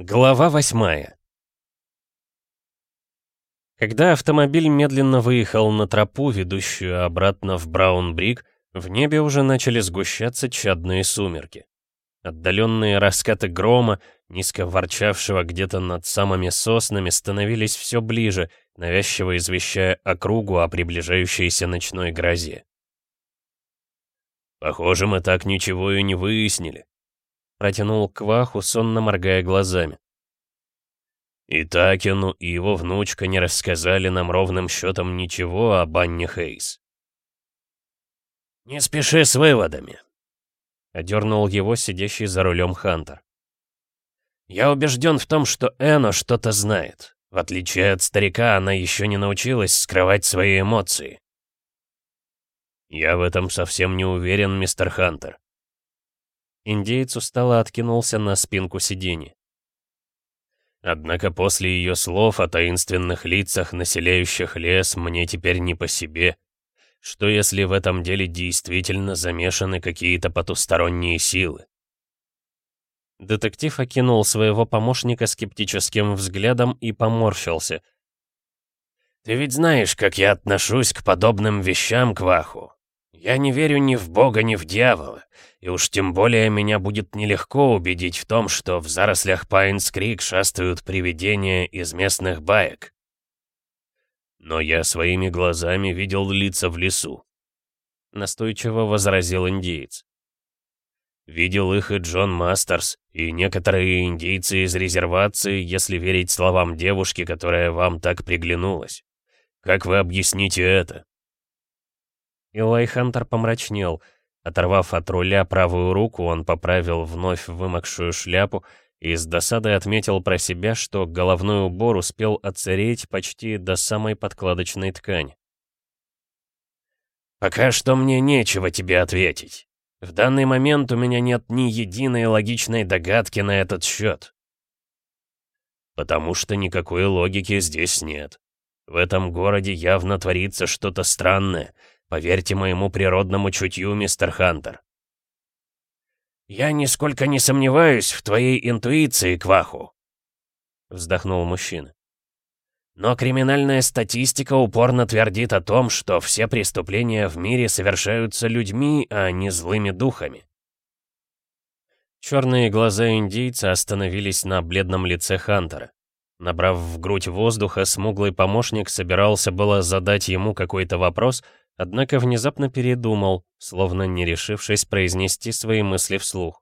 Глава восьмая Когда автомобиль медленно выехал на тропу, ведущую обратно в Браунбрик, в небе уже начали сгущаться чадные сумерки. Отдаленные раскаты грома, низко ворчавшего где-то над самыми соснами, становились все ближе, навязчиво извещая округу о приближающейся ночной грозе. «Похоже, мы так ничего и не выяснили», Протянул Кваху, сонно моргая глазами. И Такину, и его внучка не рассказали нам ровным счетом ничего о Банне Хейс. «Не спеши с выводами», — одернул его сидящий за рулем Хантер. «Я убежден в том, что Эно что-то знает. В отличие от старика, она еще не научилась скрывать свои эмоции». «Я в этом совсем не уверен, мистер Хантер», Индеец устало откинулся на спинку сиденья. Однако после ее слов о таинственных лицах, населяющих лес, мне теперь не по себе. Что если в этом деле действительно замешаны какие-то потусторонние силы? Детектив окинул своего помощника скептическим взглядом и поморщился. «Ты ведь знаешь, как я отношусь к подобным вещам, Кваху. Я не верю ни в Бога, ни в дьявола, и уж тем более меня будет нелегко убедить в том, что в зарослях Пайнс-Крик шастают привидения из местных баек. Но я своими глазами видел лица в лесу. Настойчиво возразил индеец. Видел их и Джон Мастерс, и некоторые индейцы из резервации, если верить словам девушки, которая вам так приглянулась. Как вы объясните это? Илай Хантер помрачнел. Оторвав от руля правую руку, он поправил вновь вымокшую шляпу и с досадой отметил про себя, что головной убор успел оцареть почти до самой подкладочной ткани. «Пока что мне нечего тебе ответить. В данный момент у меня нет ни единой логичной догадки на этот счет». «Потому что никакой логики здесь нет. В этом городе явно творится что-то странное, Поверьте моему природному чутью, мистер Хантер. «Я нисколько не сомневаюсь в твоей интуиции, Кваху», — вздохнул мужчина. «Но криминальная статистика упорно твердит о том, что все преступления в мире совершаются людьми, а не злыми духами». Черные глаза индейца остановились на бледном лице Хантера. Набрав в грудь воздуха, смуглый помощник собирался было задать ему какой-то вопрос, Однако внезапно передумал, словно не решившись произнести свои мысли вслух.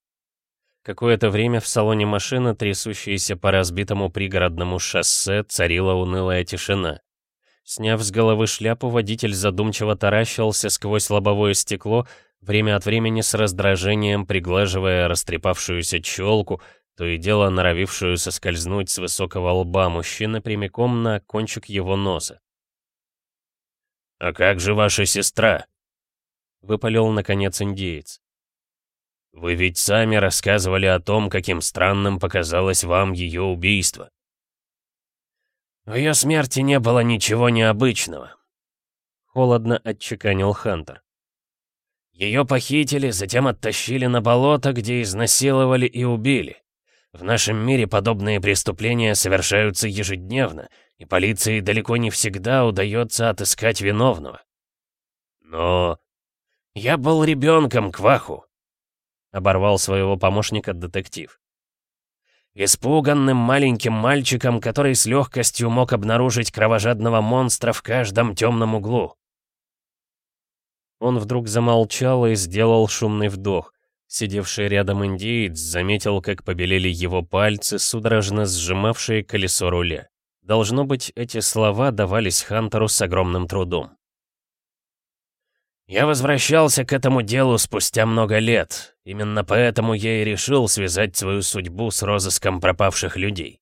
Какое-то время в салоне машины, трясущейся по разбитому пригородному шоссе, царила унылая тишина. Сняв с головы шляпу, водитель задумчиво таращился сквозь лобовое стекло, время от времени с раздражением приглаживая растрепавшуюся челку, то и дело норовившую соскользнуть с высокого лба мужчины прямиком на кончик его носа. «А как же ваша сестра?» — выпалил, наконец, индеец. «Вы ведь сами рассказывали о том, каким странным показалось вам ее убийство». «В ее смерти не было ничего необычного», — холодно отчеканил Хантер. «Ее похитили, затем оттащили на болото, где изнасиловали и убили. В нашем мире подобные преступления совершаются ежедневно, и полиции далеко не всегда удается отыскать виновного. Но... Я был ребенком, Кваху, оборвал своего помощника детектив. Испуганным маленьким мальчиком, который с легкостью мог обнаружить кровожадного монстра в каждом темном углу. Он вдруг замолчал и сделал шумный вдох. Сидевший рядом индиец заметил, как побелели его пальцы, судорожно сжимавшие колесо руля. Должно быть, эти слова давались Хантеру с огромным трудом. «Я возвращался к этому делу спустя много лет. Именно поэтому я и решил связать свою судьбу с розыском пропавших людей.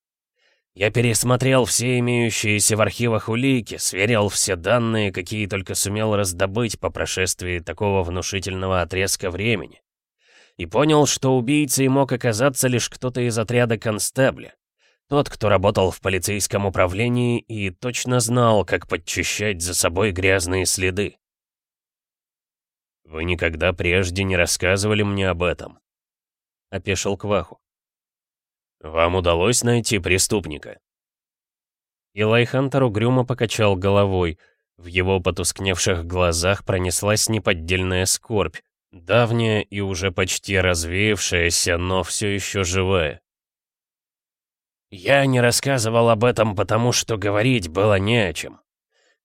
Я пересмотрел все имеющиеся в архивах улики, сверил все данные, какие только сумел раздобыть по прошествии такого внушительного отрезка времени. И понял, что убийцей мог оказаться лишь кто-то из отряда констебля. Тот, кто работал в полицейском управлении и точно знал, как подчищать за собой грязные следы. «Вы никогда прежде не рассказывали мне об этом», — опешил Кваху. «Вам удалось найти преступника?» Илай Хантер угрюмо покачал головой. В его потускневших глазах пронеслась неподдельная скорбь, давняя и уже почти развеявшаяся, но все еще живая. «Я не рассказывал об этом, потому что говорить было не о чем.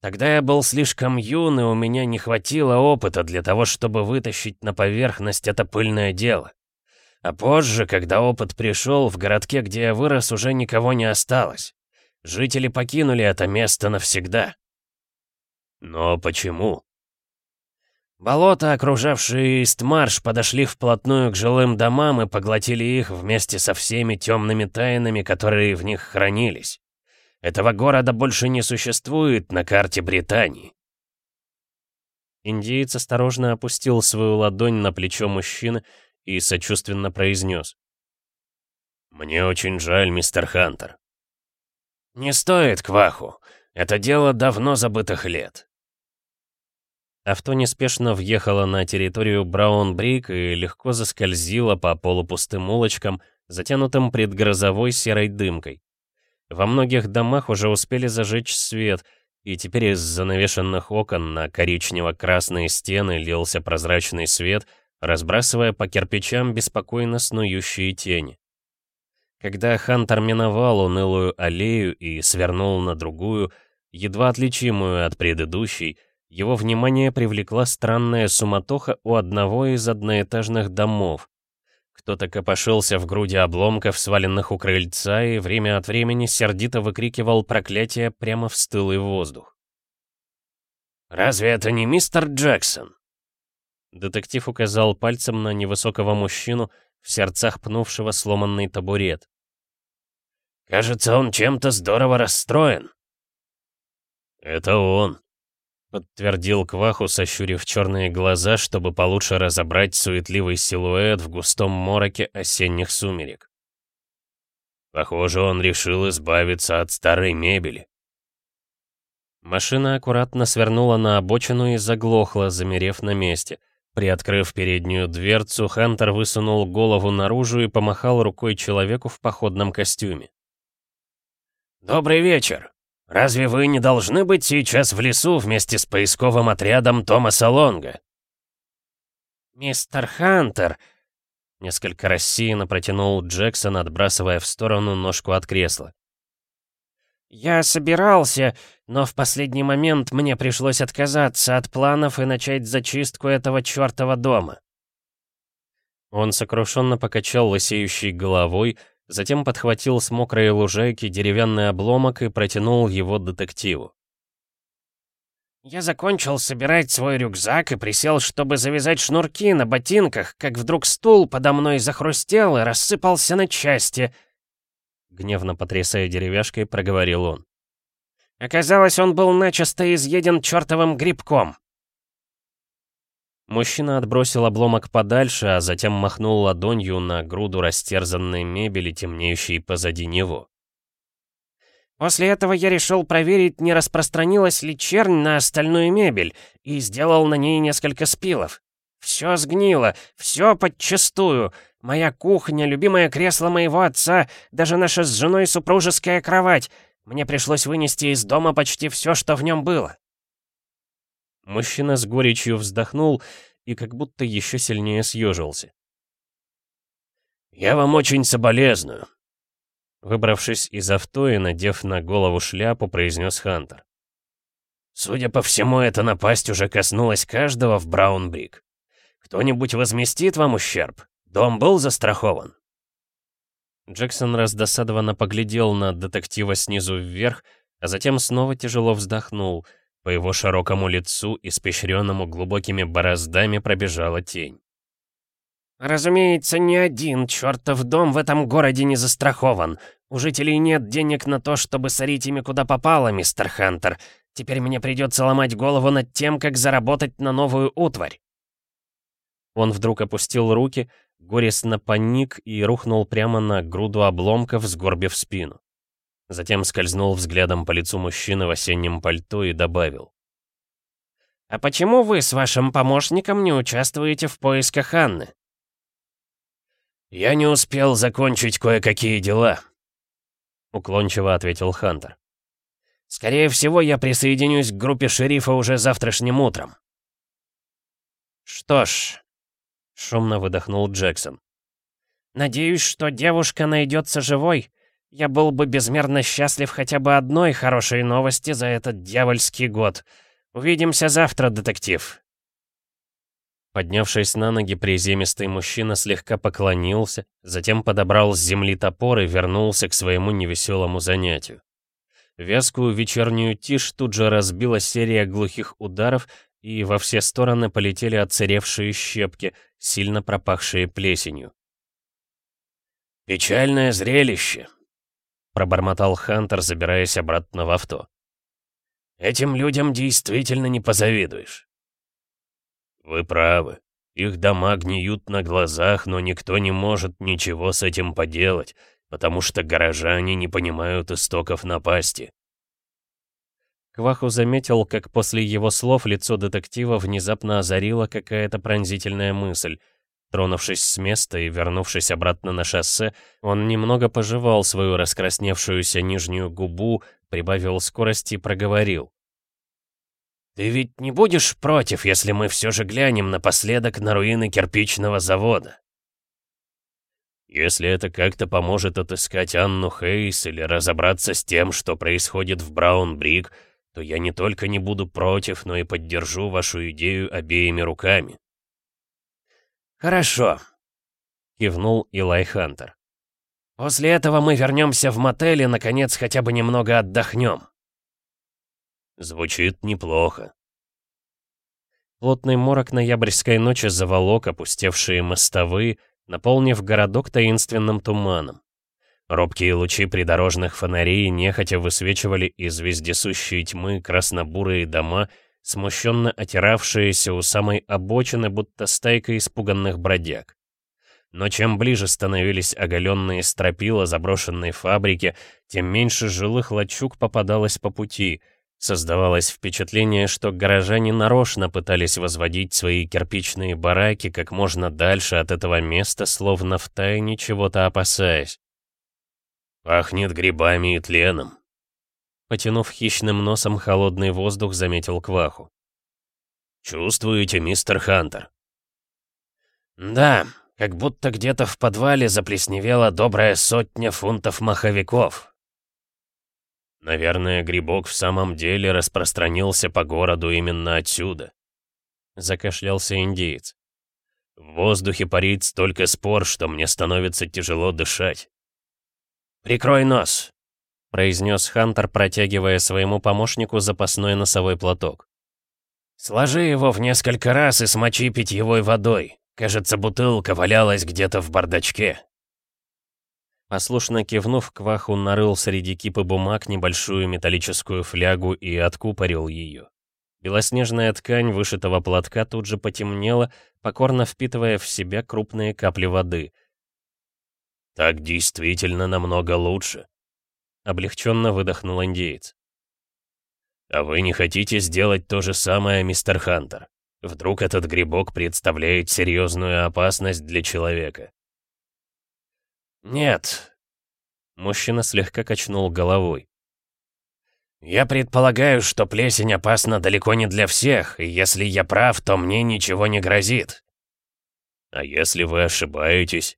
Тогда я был слишком юн, и у меня не хватило опыта для того, чтобы вытащить на поверхность это пыльное дело. А позже, когда опыт пришел, в городке, где я вырос, уже никого не осталось. Жители покинули это место навсегда. Но почему? Болота, окружавшие Истмарш, подошли вплотную к жилым домам и поглотили их вместе со всеми темными тайнами, которые в них хранились. Этого города больше не существует на карте Британии. Индиец осторожно опустил свою ладонь на плечо мужчины и сочувственно произнес. «Мне очень жаль, мистер Хантер». «Не стоит, Кваху. Это дело давно забытых лет. Авто неспешно въехало на территорию Браун-Брик и легко заскользило по полупустым улочкам, затянутым предгрозовой серой дымкой. Во многих домах уже успели зажечь свет, и теперь из занавешенных окон на коричнево-красные стены лился прозрачный свет, разбрасывая по кирпичам беспокойно снующие тени. Когда Хантер миновал унылую аллею и свернул на другую, едва отличимую от предыдущей, его внимание привлекла странная суматоха у одного из одноэтажных домов. Кто-то копошился в груди обломков, сваленных у крыльца, и время от времени сердито выкрикивал проклятие прямо в стылый воздух. «Разве это не мистер Джексон?» Детектив указал пальцем на невысокого мужчину, в сердцах пнувшего сломанный табурет. «Кажется, он чем-то здорово расстроен». «Это он», Подтвердил Кваху, сощурив черные глаза, чтобы получше разобрать суетливый силуэт в густом мороке осенних сумерек. Похоже, он решил избавиться от старой мебели. Машина аккуратно свернула на обочину и заглохла, замерев на месте. Приоткрыв переднюю дверцу, Хантер высунул голову наружу и помахал рукой человеку в походном костюме. «Добрый вечер!» Разве вы не должны быть сейчас в лесу вместе с поисковым отрядом Томаса Лонга?» «Мистер Хантер!» Несколько рассеянно протянул Джексон, отбрасывая в сторону ножку от кресла. «Я собирался, но в последний момент мне пришлось отказаться от планов и начать зачистку этого чёртова дома». Он сокрушенно покачал лысеющей головой, Затем подхватил с мокрой лужайки деревянный обломок и протянул его детективу. «Я закончил собирать свой рюкзак и присел, чтобы завязать шнурки на ботинках, как вдруг стул подо мной захрустел и рассыпался на части», гневно потрясая деревяшкой, проговорил он. «Оказалось, он был начисто изъеден чертовым грибком». Мужчина отбросил обломок подальше, а затем махнул ладонью на груду растерзанной мебели, темнеющей позади него. После этого я решил проверить, не распространилась ли чернь на остальную мебель, и сделал на ней несколько спилов. Все сгнило, все подчистую. Моя кухня, любимое кресло моего отца, даже наша с женой супружеская кровать. Мне пришлось вынести из дома почти все, что в нем было. Мужчина с горечью вздохнул и как будто еще сильнее съежился. «Я вам очень соболезную», Выбравшись из авто и надев на голову шляпу, произнес Хантер. «Судя по всему, эта напасть уже коснулась каждого в Браунбрик. Кто-нибудь возместит вам ущерб? Дом был застрахован?» Джексон раздосадованно поглядел на детектива снизу вверх, а затем снова тяжело вздохнул — по его широкому лицу, испещренному глубокими бороздами, пробежала тень. «Разумеется, ни один чертов дом в этом городе не застрахован. У жителей нет денег на то, чтобы сорить ими куда попало, мистер Хантер. Теперь мне придется ломать голову над тем, как заработать на новую утварь». Он вдруг опустил руки, горестно паник и рухнул прямо на груду обломков, сгорбив спину. Затем скользнул взглядом по лицу мужчины в осеннем пальто и добавил. «А почему вы с вашим помощником не участвуете в поисках Анны?» «Я не успел закончить кое-какие дела», — уклончиво ответил Хантер. «Скорее всего, я присоединюсь к группе шерифа уже завтрашним утром». «Что ж», — шумно выдохнул Джексон. «Надеюсь, что девушка найдется живой. Я был бы безмерно счастлив хотя бы одной хорошей новости за этот дьявольский год. Увидимся завтра, детектив». Поднявшись на ноги, приземистый мужчина слегка поклонился, затем подобрал с земли топор и вернулся к своему невеселому занятию. Вязкую вечернюю тишь тут же разбила серия глухих ударов, и во все стороны полетели отсыревшие щепки, сильно пропахшие плесенью. «Печальное зрелище», — пробормотал Хантер, забираясь обратно в авто. «Этим людям действительно не позавидуешь». «Вы правы. Их дома гниют на глазах, но никто не может ничего с этим поделать, потому что горожане не понимают истоков напасти». Кваху заметил, как после его слов лицо детектива внезапно озарила какая-то пронзительная мысль. Тронувшись с места и вернувшись обратно на шоссе, он немного пожевал свою раскрасневшуюся нижнюю губу, прибавил скорости и проговорил. «Ты ведь не будешь против, если мы все же глянем напоследок на руины кирпичного завода?» «Если это как-то поможет отыскать Анну Хейс или разобраться с тем, что происходит в Браун-Брик, то я не только не буду против, но и поддержу вашу идею обеими руками». «Хорошо», — кивнул Илай Хантер. «После этого мы вернемся в мотель и, наконец, хотя бы немного отдохнем». Звучит неплохо. Плотный морок ноябрьской ночи заволок опустевшие мостовые, наполнив городок таинственным туманом. Робкие лучи придорожных фонарей нехотя высвечивали из вездесущей тьмы краснобурые дома, смущенно отиравшиеся у самой обочины, будто стайка испуганных бродяг. Но чем ближе становились оголенные стропила заброшенной фабрики, тем меньше жилых лачуг попадалось по пути — Создавалось впечатление, что горожане нарочно пытались возводить свои кирпичные бараки как можно дальше от этого места, словно втайне чего-то опасаясь. «Пахнет грибами и тленом», — потянув хищным носом холодный воздух, заметил Кваху. «Чувствуете, мистер Хантер?» «Да, как будто где-то в подвале заплесневела добрая сотня фунтов маховиков», Наверное, грибок в самом деле распространился по городу именно отсюда. Закашлялся индеец. В воздухе парит столько спор, что мне становится тяжело дышать. «Прикрой нос», — произнес Хантер, протягивая своему помощнику запасной носовой платок. «Сложи его в несколько раз и смочи питьевой водой. Кажется, бутылка валялась где-то в бардачке». Послушно кивнув, Кваху нарыл среди кипы бумаг небольшую металлическую флягу и откупорил ее. Белоснежная ткань вышитого платка тут же потемнела, покорно впитывая в себя крупные капли воды. «Так действительно намного лучше», — облегченно выдохнул индеец. «А вы не хотите сделать то же самое, мистер Хантер? Вдруг этот грибок представляет серьезную опасность для человека?» «Нет». Мужчина слегка качнул головой. «Я предполагаю, что плесень опасна далеко не для всех, и если я прав, то мне ничего не грозит». «А если вы ошибаетесь?»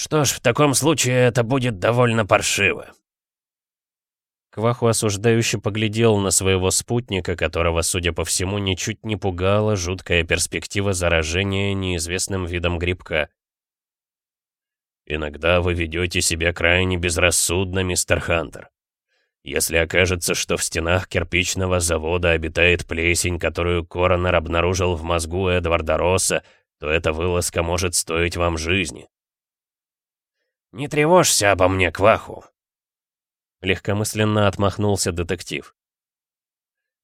«Что ж, в таком случае это будет довольно паршиво». Кваху осуждающе поглядел на своего спутника, которого, судя по всему, ничуть не пугала жуткая перспектива заражения неизвестным видом грибка. Иногда вы ведете себя крайне безрассудно, мистер Хантер. Если окажется, что в стенах кирпичного завода обитает плесень, которую Коронер обнаружил в мозгу Эдварда Росса, то эта вылазка может стоить вам жизни. «Не тревожься обо мне, Кваху!» Легкомысленно отмахнулся детектив.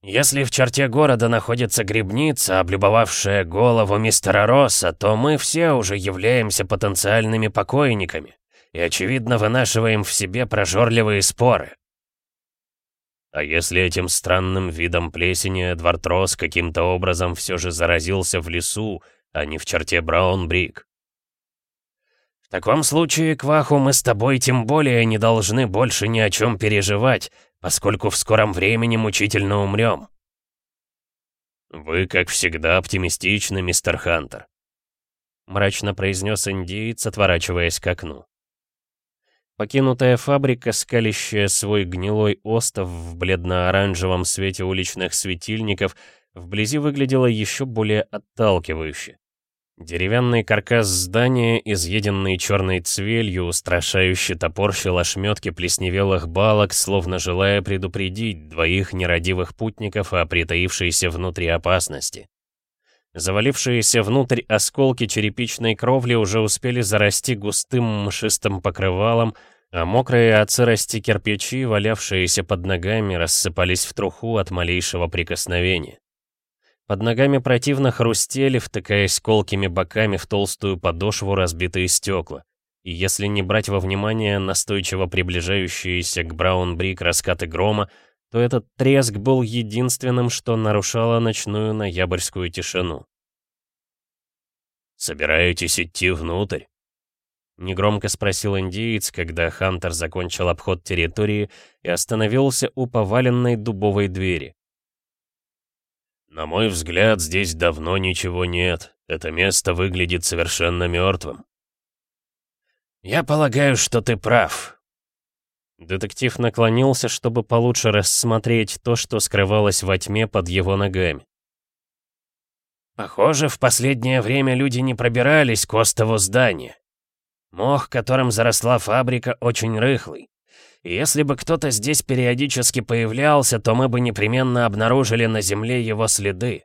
«Если в черте города находится грибница, облюбовавшая голову мистера Росса, то мы все уже являемся потенциальными покойниками и, очевидно, вынашиваем в себе прожорливые споры». А если этим странным видом плесени Эдвард Росс каким-то образом все же заразился в лесу, а не в черте Браун-Брик? Таком случае, Кваху, мы с тобой тем более не должны больше ни о чем переживать, поскольку в скором времени мучительно умрем». «Вы, как всегда, оптимистичны, мистер Хантер», — мрачно произнес индиец, отворачиваясь к окну. Покинутая фабрика, скалящая свой гнилой остов в бледно-оранжевом свете уличных светильников, вблизи выглядела еще более отталкивающе. Деревянный каркас здания, изъеденный черной цвелью, устрашающе топорщил ошметки плесневелых балок, словно желая предупредить двоих нерадивых путников о притаившейся внутри опасности. Завалившиеся внутрь осколки черепичной кровли уже успели зарасти густым мшистым покрывалом, а мокрые от сырости кирпичи, валявшиеся под ногами, рассыпались в труху от малейшего прикосновения. Под ногами противно хрустели, втыкаясь колкими боками в толстую подошву разбитые стекла. И если не брать во внимание настойчиво приближающиеся к Браун-Брик раскаты грома, то этот треск был единственным, что нарушало ночную ноябрьскую тишину. «Собираетесь идти внутрь?» Негромко спросил индиец, когда Хантер закончил обход территории и остановился у поваленной дубовой двери. «На мой взгляд, здесь давно ничего нет. Это место выглядит совершенно мертвым». «Я полагаю, что ты прав», Детектив наклонился, чтобы получше рассмотреть то, что скрывалось во тьме под его ногами. «Похоже, в последнее время люди не пробирались к остову здания. Мох, которым заросла фабрика, очень рыхлый. Если бы кто-то здесь периодически появлялся, то мы бы непременно обнаружили на земле его следы».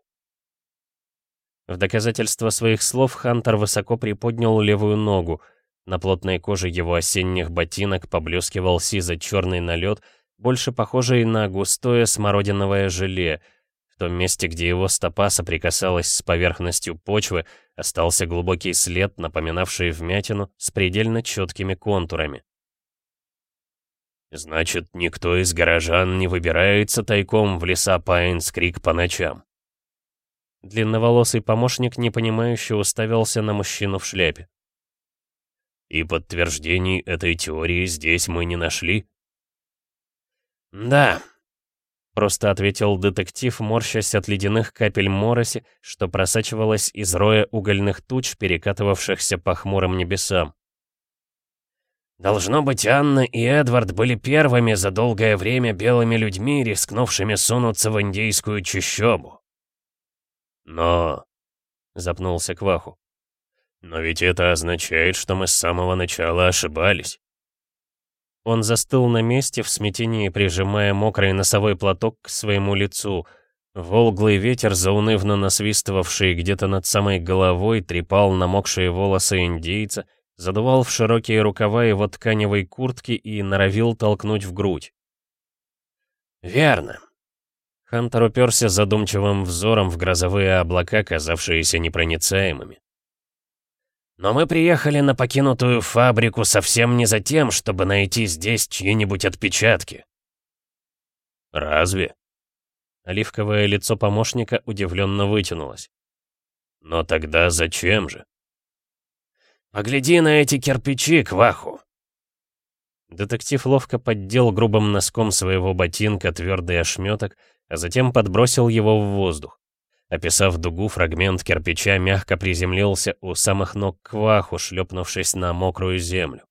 В доказательство своих слов Хантер высоко приподнял левую ногу — на плотной коже его осенних ботинок поблескивал сизо-черный налет, больше похожий на густое смородиновое желе. В том месте, где его стопа соприкасалась с поверхностью почвы, остался глубокий след, напоминавший вмятину с предельно четкими контурами. «Значит, никто из горожан не выбирается тайком в леса Пайнс-Крик по ночам?» Длинноволосый помощник непонимающе уставился на мужчину в шляпе. И подтверждений этой теории здесь мы не нашли? Да, просто ответил детектив, морщась от ледяных капель мороси, что просачивалось из роя угольных туч, перекатывавшихся по хмурым небесам. Должно быть, Анна и Эдвард были первыми за долгое время белыми людьми, рискнувшими сунуться в индейскую чащобу. Но... — запнулся Кваху. Но ведь это означает, что мы с самого начала ошибались. Он застыл на месте в смятении, прижимая мокрый носовой платок к своему лицу. Волглый ветер, заунывно насвистывавший где-то над самой головой, трепал намокшие волосы индейца, задувал в широкие рукава его тканевой куртки и норовил толкнуть в грудь. «Верно». Хантер уперся задумчивым взором в грозовые облака, казавшиеся непроницаемыми. Но мы приехали на покинутую фабрику совсем не за тем, чтобы найти здесь чьи-нибудь отпечатки. Разве? Оливковое лицо помощника удивленно вытянулось. Но тогда зачем же? Погляди на эти кирпичи, Кваху. Детектив ловко поддел грубым носком своего ботинка твердый ошметок, а затем подбросил его в воздух. Описав дугу, фрагмент кирпича мягко приземлился у самых ног Кваху, шлепнувшись на мокрую землю.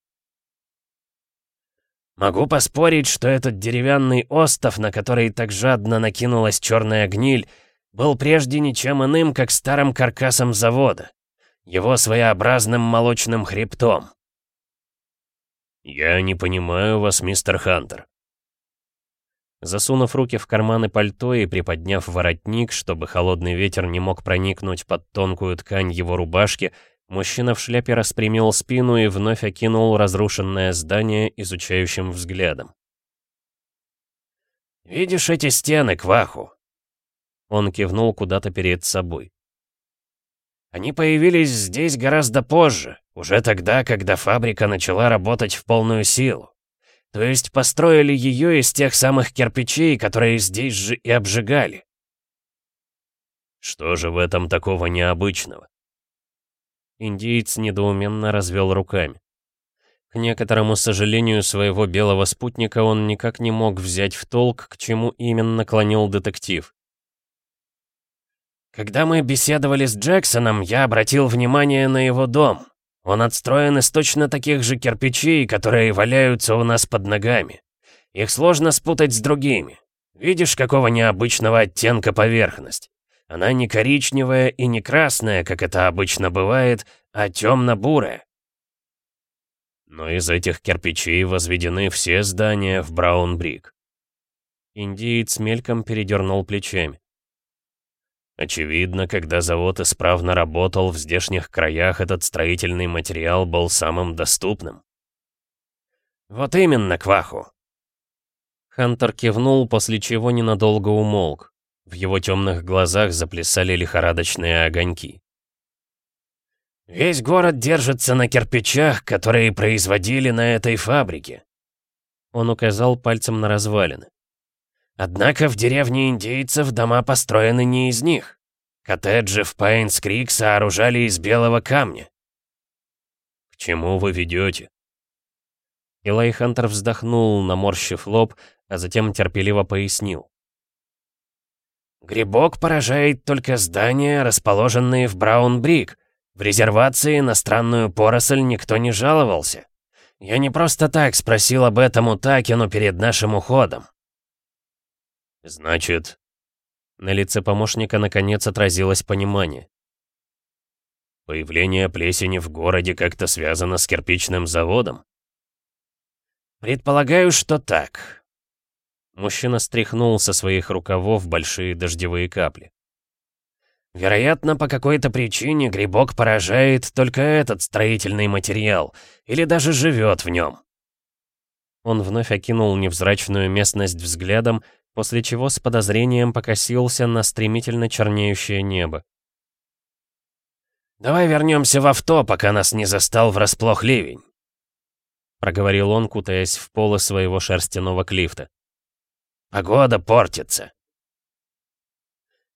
«Могу поспорить, что этот деревянный остов, на который так жадно накинулась черная гниль, был прежде ничем иным, как старым каркасом завода, его своеобразным молочным хребтом». «Я не понимаю вас, мистер Хантер», Засунув руки в карманы пальто и приподняв воротник, чтобы холодный ветер не мог проникнуть под тонкую ткань его рубашки, мужчина в шляпе распрямил спину и вновь окинул разрушенное здание изучающим взглядом. «Видишь эти стены, Кваху?» Он кивнул куда-то перед собой. «Они появились здесь гораздо позже, уже тогда, когда фабрика начала работать в полную силу. То есть построили ее из тех самых кирпичей, которые здесь же и обжигали. Что же в этом такого необычного? Индиец недоуменно развел руками. К некоторому сожалению своего белого спутника он никак не мог взять в толк, к чему именно клонил детектив. «Когда мы беседовали с Джексоном, я обратил внимание на его дом. Он отстроен из точно таких же кирпичей, которые валяются у нас под ногами. Их сложно спутать с другими. Видишь, какого необычного оттенка поверхность? Она не коричневая и не красная, как это обычно бывает, а темно-бурая. Но из этих кирпичей возведены все здания в Браунбрик. Индиец мельком передернул плечами. Очевидно, когда завод исправно работал, в здешних краях этот строительный материал был самым доступным. «Вот именно, Кваху!» Хантер кивнул, после чего ненадолго умолк. В его темных глазах заплясали лихорадочные огоньки. «Весь город держится на кирпичах, которые производили на этой фабрике». Он указал пальцем на развалины. Однако в деревне индейцев дома построены не из них. Коттеджи в Пайнс-Крик сооружали из белого камня. «К чему вы ведете?» Илай Хантер вздохнул, наморщив лоб, а затем терпеливо пояснил. «Грибок поражает только здания, расположенные в Браун-Брик. В резервации на странную поросль никто не жаловался. Я не просто так спросил об этом у Такину перед нашим уходом. «Значит...» На лице помощника наконец отразилось понимание. «Появление плесени в городе как-то связано с кирпичным заводом?» «Предполагаю, что так». Мужчина стряхнул со своих рукавов большие дождевые капли. Вероятно, по какой-то причине грибок поражает только этот строительный материал, или даже живет в нем. Он вновь окинул невзрачную местность взглядом после чего с подозрением покосился на стремительно чернеющее небо. «Давай вернемся в авто, пока нас не застал врасплох ливень», — проговорил он, кутаясь в полы своего шерстяного клифта. «Погода портится».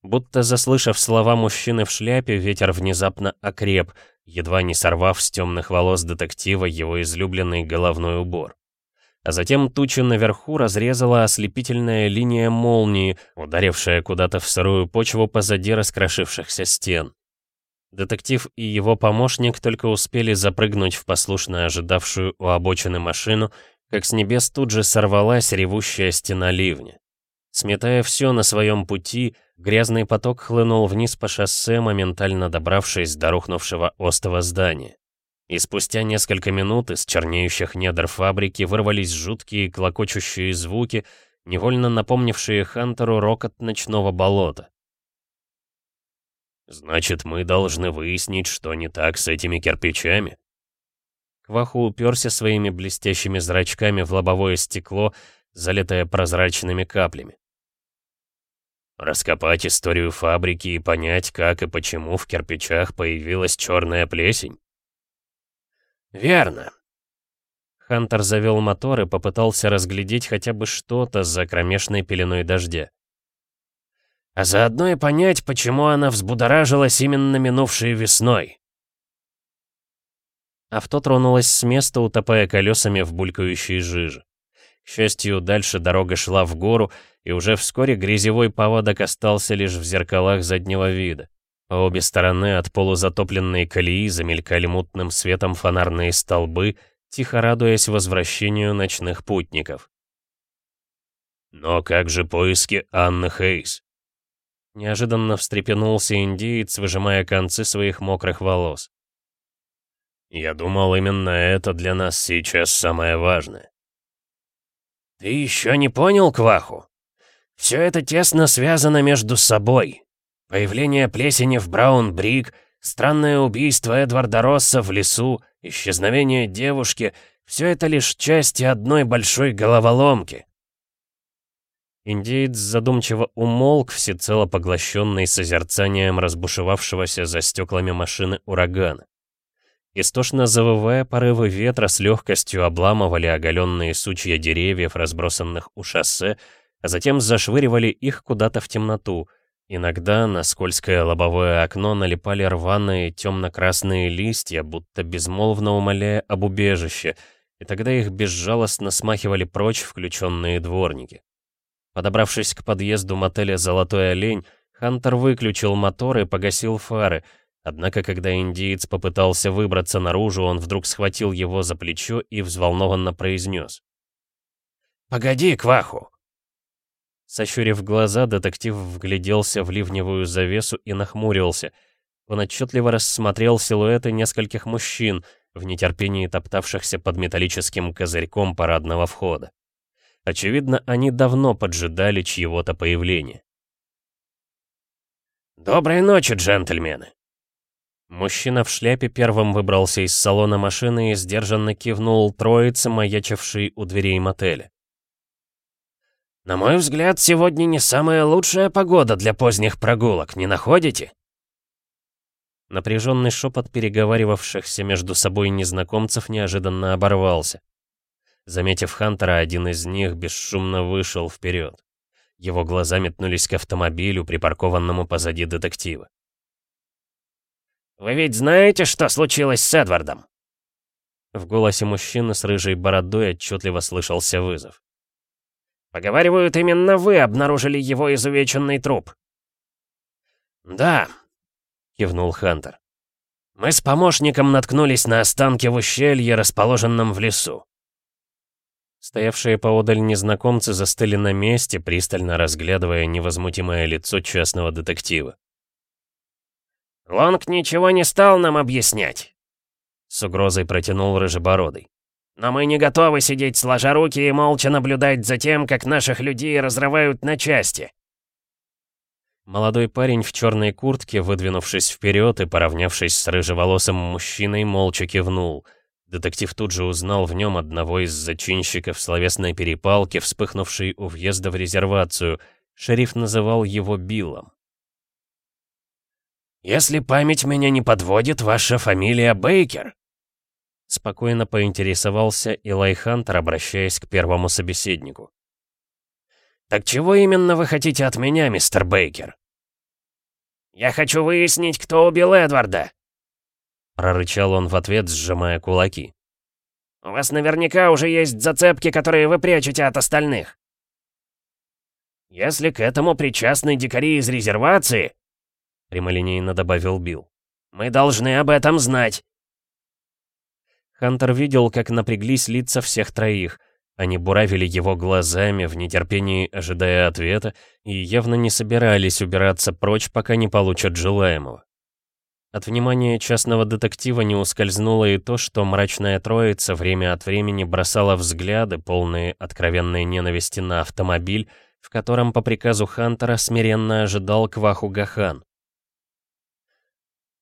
Будто заслышав слова мужчины в шляпе, ветер внезапно окреп, едва не сорвав с темных волос детектива его излюбленный головной убор а затем тучи наверху разрезала ослепительная линия молнии, ударившая куда-то в сырую почву позади раскрошившихся стен. Детектив и его помощник только успели запрыгнуть в послушно ожидавшую у обочины машину, как с небес тут же сорвалась ревущая стена ливня. Сметая все на своем пути, грязный поток хлынул вниз по шоссе, моментально добравшись до рухнувшего остова здания. И спустя несколько минут из чернеющих недр фабрики вырвались жуткие клокочущие звуки, невольно напомнившие Хантеру рокот ночного болота. «Значит, мы должны выяснить, что не так с этими кирпичами?» Кваху уперся своими блестящими зрачками в лобовое стекло, залитое прозрачными каплями. Раскопать историю фабрики и понять, как и почему в кирпичах появилась черная плесень? «Верно». Хантер завел мотор и попытался разглядеть хотя бы что-то за кромешной пеленой дождя. А заодно и понять, почему она взбудоражилась именно минувшей весной. Авто тронулось с места, утопая колесами в булькающей жиже. К счастью, дальше дорога шла в гору, и уже вскоре грязевой поводок остался лишь в зеркалах заднего вида. По обе стороны от полузатопленной колеи замелькали мутным светом фонарные столбы, тихо радуясь возвращению ночных путников. «Но как же поиски Анны Хейс?» Неожиданно встрепенулся индиец, выжимая концы своих мокрых волос. «Я думал, именно это для нас сейчас самое важное». «Ты еще не понял, Кваху? Все это тесно связано между собой. Появление плесени в Браун-Брик, странное убийство Эдварда Росса в лесу, исчезновение девушки — все это лишь части одной большой головоломки. Индеец задумчиво умолк, всецело поглощенный созерцанием разбушевавшегося за стеклами машины урагана. Истошно завывая, порывы ветра с легкостью обламывали оголенные сучья деревьев, разбросанных у шоссе, а затем зашвыривали их куда-то в темноту — Иногда на скользкое лобовое окно налипали рваные темно-красные листья, будто безмолвно умоляя об убежище, и тогда их безжалостно смахивали прочь включенные дворники. Подобравшись к подъезду мотеля «Золотой олень», Хантер выключил мотор и погасил фары, однако когда индиец попытался выбраться наружу, он вдруг схватил его за плечо и взволнованно произнес. «Погоди, Кваху!» Сощурив глаза, детектив вгляделся в ливневую завесу и нахмурился. Он отчетливо рассмотрел силуэты нескольких мужчин, в нетерпении топтавшихся под металлическим козырьком парадного входа. Очевидно, они давно поджидали чьего-то появления. «Доброй ночи, джентльмены!» Мужчина в шляпе первым выбрался из салона машины и сдержанно кивнул троице, маячившей у дверей мотеля. «На мой взгляд, сегодня не самая лучшая погода для поздних прогулок, не находите?» Напряженный шепот переговаривавшихся между собой незнакомцев неожиданно оборвался. Заметив Хантера, один из них бесшумно вышел вперед. Его глаза метнулись к автомобилю, припаркованному позади детектива. «Вы ведь знаете, что случилось с Эдвардом?» В голосе мужчины с рыжей бородой отчетливо слышался вызов. «Поговаривают, именно вы обнаружили его изувеченный труп». «Да», — кивнул Хантер. «Мы с помощником наткнулись на останки в ущелье, расположенном в лесу. Стоявшие поодаль незнакомцы застыли на месте, пристально разглядывая невозмутимое лицо частного детектива. «Лонг ничего не стал нам объяснять», — с угрозой протянул Рыжебородый. «Но мы не готовы сидеть сложа руки и молча наблюдать за тем, как наших людей разрывают на части». Молодой парень в черной куртке, выдвинувшись вперед и поравнявшись с рыжеволосым мужчиной, молча кивнул — Детектив тут же узнал в нем одного из зачинщиков словесной перепалки, вспыхнувшей у въезда в резервацию. Шериф называл его Биллом. «Если память меня не подводит, ваша фамилия Бейкер?» Спокойно поинтересовался Илай Хантер, обращаясь к первому собеседнику. «Так чего именно вы хотите от меня, мистер Бейкер?» «Я хочу выяснить, кто убил Эдварда», Прорычал он в ответ, сжимая кулаки. «У вас наверняка уже есть зацепки, которые вы прячете от остальных». «Если к этому причастны дикари из резервации», — прямолинейно добавил Билл, — «мы должны об этом знать». Хантер видел, как напряглись лица всех троих. Они буравили его глазами, в нетерпении ожидая ответа, и явно не собирались убираться прочь, пока не получат желаемого. От внимания частного детектива не ускользнуло и то, что мрачная троица время от времени бросала взгляды, полные откровенной ненависти на автомобиль, в котором по приказу Хантера смиренно ожидал Кваху Гахан.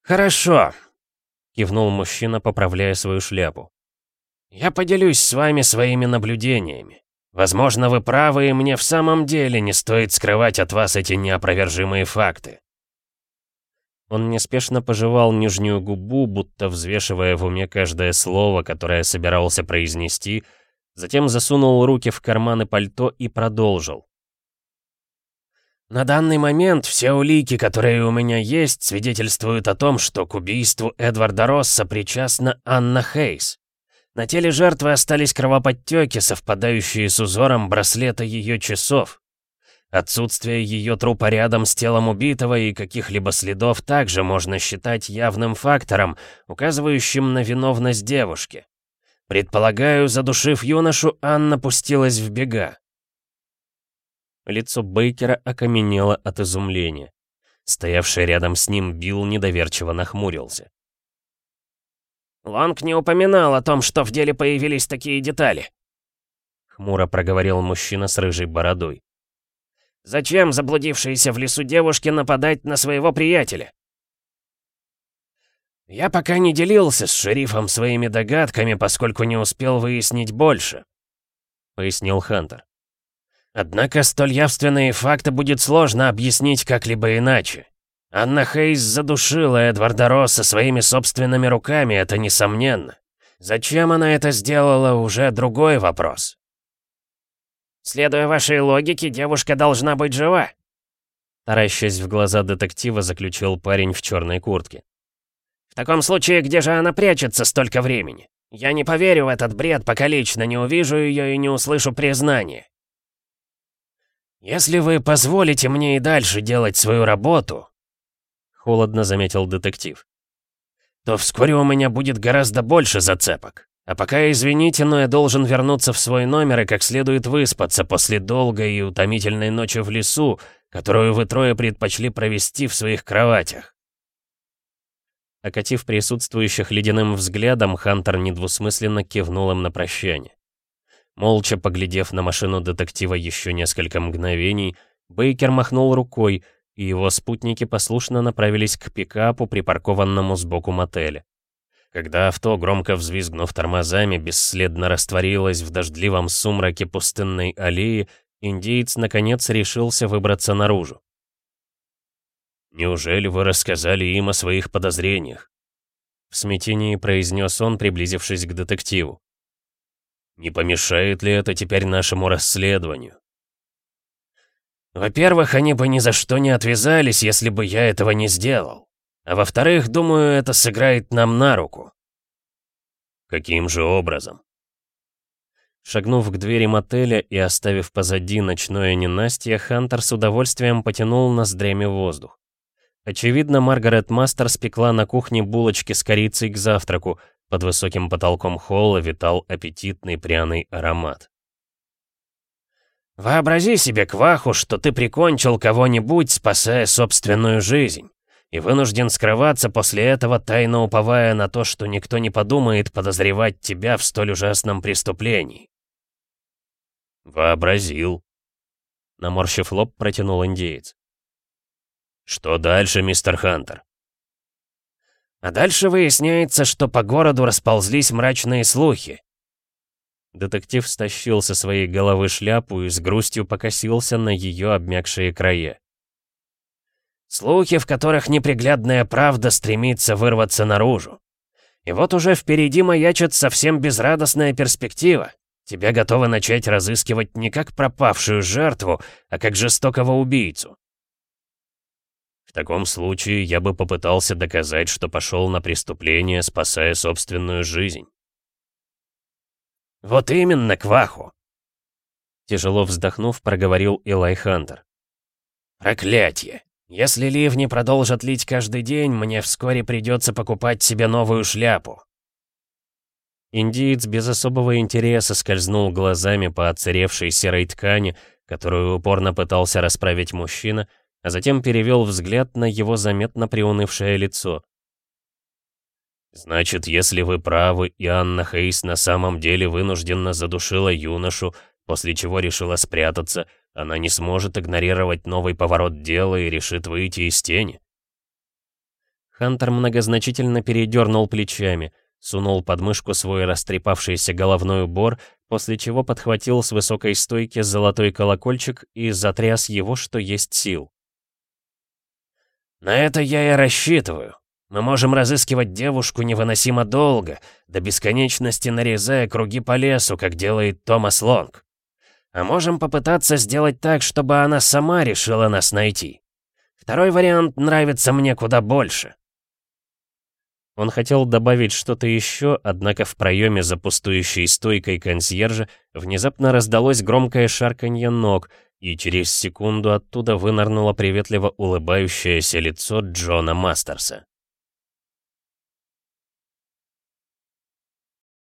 «Хорошо», — кивнул мужчина, поправляя свою шляпу. «Я поделюсь с вами своими наблюдениями. Возможно, вы правы, и мне в самом деле не стоит скрывать от вас эти неопровержимые факты. Он неспешно пожевал нижнюю губу, будто взвешивая в уме каждое слово, которое собирался произнести, затем засунул руки в карманы пальто и продолжил. На данный момент все улики, которые у меня есть, свидетельствуют о том, что к убийству Эдварда Росса причастна Анна Хейс. На теле жертвы остались кровоподтеки, совпадающие с узором браслета ее часов. Отсутствие ее трупа рядом с телом убитого и каких-либо следов также можно считать явным фактором, указывающим на виновность девушки. Предполагаю, задушив юношу, Анна пустилась в бега. Лицо Бейкера окаменело от изумления. Стоявший рядом с ним Билл недоверчиво нахмурился. «Лонг не упоминал о том, что в деле появились такие детали», — хмуро проговорил мужчина с рыжей бородой. Зачем заблудившейся в лесу девушке нападать на своего приятеля? Я пока не делился с шерифом своими догадками, поскольку не успел выяснить больше, пояснил Хантер. Однако столь явственные факты будет сложно объяснить как-либо иначе. Анна Хейс задушила Эдварда Росса своими собственными руками, это несомненно. Зачем она это сделала, уже другой вопрос. Следуя вашей логике, девушка должна быть жива. Таращась в глаза детектива, заключил парень в черной куртке. В таком случае, где же она прячется столько времени? Я не поверю в этот бред, пока лично не увижу ее и не услышу признания. «Если вы позволите мне и дальше делать свою работу», — холодно заметил детектив, «то вскоре у меня будет гораздо больше зацепок. А пока, извините, но я должен вернуться в свой номер и как следует выспаться после долгой и утомительной ночи в лесу, которую вы трое предпочли провести в своих кроватях». Окатив присутствующих ледяным взглядом, Хантер недвусмысленно кивнул им на прощание. Молча поглядев на машину детектива еще несколько мгновений, Бейкер махнул рукой, и его спутники послушно направились к пикапу, припаркованному сбоку мотеля. Когда авто, громко взвизгнув тормозами, бесследно растворилось в дождливом сумраке пустынной аллеи, индеец наконец решился выбраться наружу. «Неужели вы рассказали им о своих подозрениях?» В смятении произнес он, приблизившись к детективу. Не помешает ли это теперь нашему расследованию? Во-первых, они бы ни за что не отвязались, если бы я этого не сделал. А во-вторых, думаю, это сыграет нам на руку. Каким же образом? Шагнув к двери мотеля и оставив позади ночное ненастье, Хантер с удовольствием потянул ноздрями воздух. Очевидно, Маргарет Мастер спекла на кухне булочки с корицей к завтраку, под высоким потолком холла витал аппетитный пряный аромат. «Вообрази себе, Кваху, что ты прикончил кого-нибудь, спасая собственную жизнь, и вынужден скрываться после этого, тайно уповая на то, что никто не подумает подозревать тебя в столь ужасном преступлении». «Вообразил», — наморщив лоб, протянул индеец. «Что дальше, мистер Хантер?» А дальше выясняется, что по городу расползлись мрачные слухи. Детектив стащил со своей головы шляпу и с грустью покосился на ее обмякшие края. Слухи, в которых неприглядная правда стремится вырваться наружу. И вот уже впереди маячит совсем безрадостная перспектива. Тебя готовы начать разыскивать не как пропавшую жертву, а как жестокого убийцу. В таком случае я бы попытался доказать, что пошел на преступление, спасая собственную жизнь. «Вот именно, Кваху!» Тяжело вздохнув, проговорил Илай Хантер. «Проклятье! Если ливни продолжат лить каждый день, мне вскоре придется покупать себе новую шляпу». Индиец без особого интереса скользнул глазами по отсыревшей серой ткани, которую упорно пытался расправить мужчина, а затем перевел взгляд на его заметно приунывшее лицо. «Значит, если вы правы, и Анна Хейс на самом деле вынужденно задушила юношу, после чего решила спрятаться, она не сможет игнорировать новый поворот дела и решит выйти из тени?» Хантер многозначительно передернул плечами, сунул под мышку свой растрепавшийся головной убор, после чего подхватил с высокой стойки золотой колокольчик и затряс его, что есть сил. На это я и рассчитываю. Мы можем разыскивать девушку невыносимо долго, до бесконечности нарезая круги по лесу, как делает Томас Лонг. А можем попытаться сделать так, чтобы она сама решила нас найти. Второй вариант нравится мне куда больше. Он хотел добавить что-то еще, однако в проеме за пустующей стойкой консьержа внезапно раздалось громкое шарканье ног, и через секунду оттуда вынырнуло приветливо улыбающееся лицо Джона Мастерса.